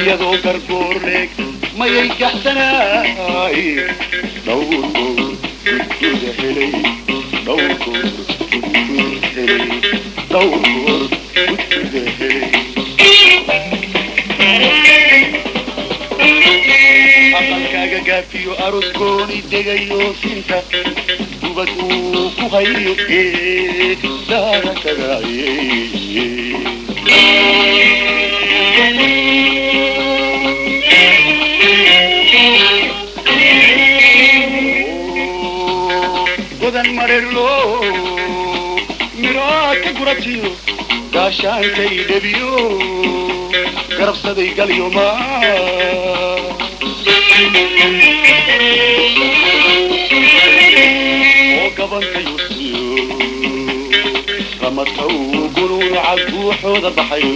iyadoo gargoor leeg mayay gaxsanaay aqalkaaga gaafiyo aros gooni degayo sinta gubad uu ku hayo ee daara marerlo miraadka guratiyo gaashaankay dhebiyo garabsaday galyo maa oo gabankayu siiyo ramataw gunuuca guuxooda baxayo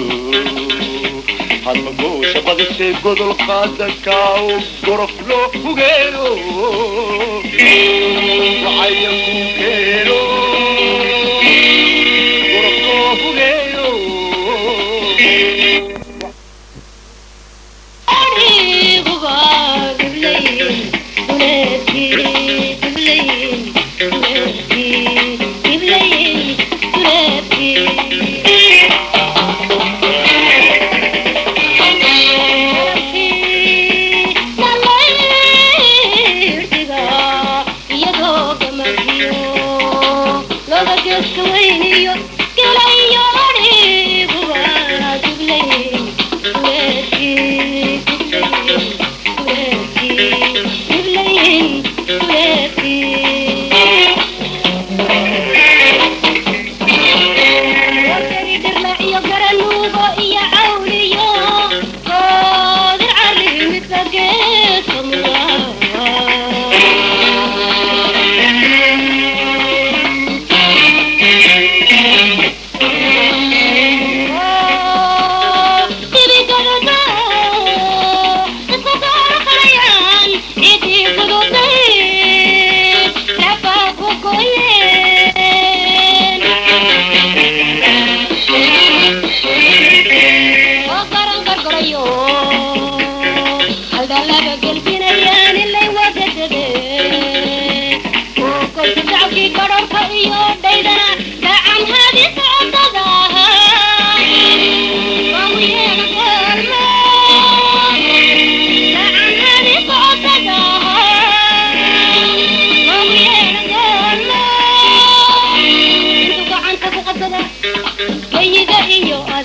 fanno goccia, vado a seguo dello fatta, cao, coro, flo, fughero. Vai a fughero. Thank you. Go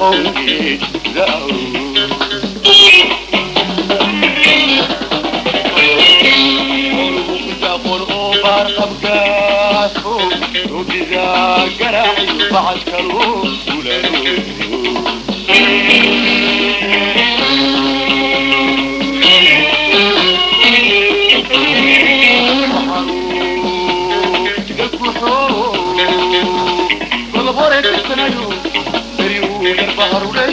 حمقي وكذا قراعي بعد كروب ولا نوم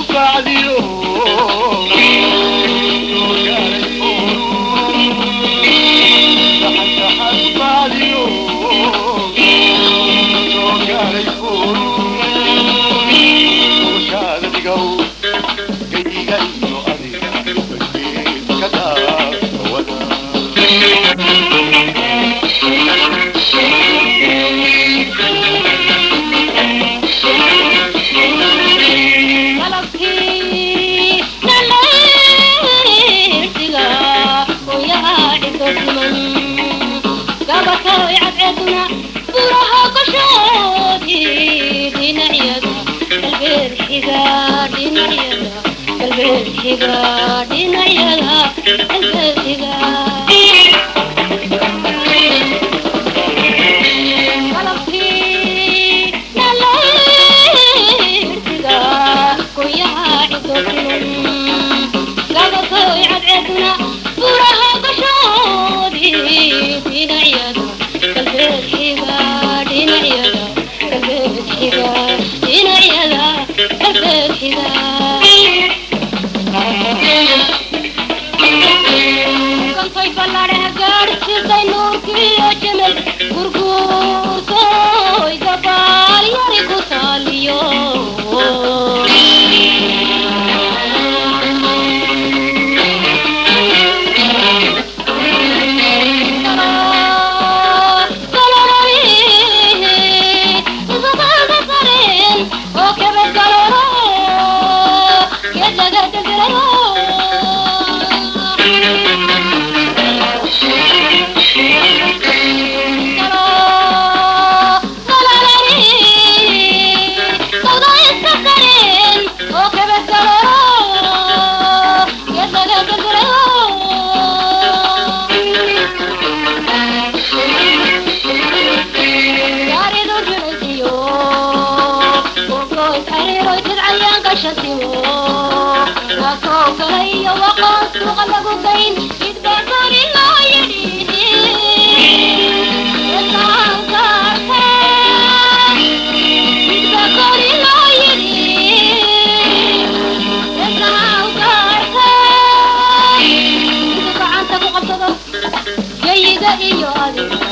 do Brasil. God in. maravilhosos.